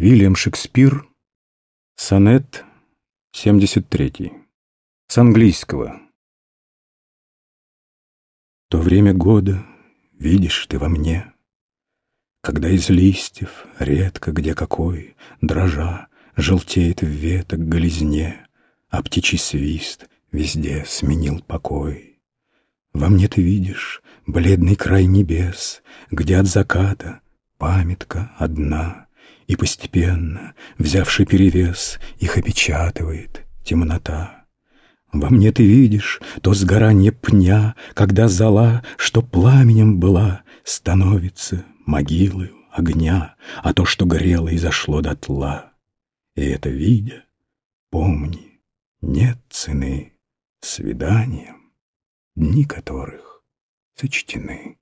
Вильям Шекспир, сонет 73, с английского. То время года видишь ты во мне, Когда из листьев редко где какой, Дрожа, желтеет в веток голизне, А птичий свист везде сменил покой. Во мне ты видишь бледный край небес, Где от заката памятка одна, И постепенно, взявший перевес, Их опечатывает темнота. Во мне ты видишь то сгорание пня, Когда зола, что пламенем была, Становится могилою огня, А то, что грело и зашло дотла. И это видя, помни, нет цены свиданиям, Дни которых сочтены.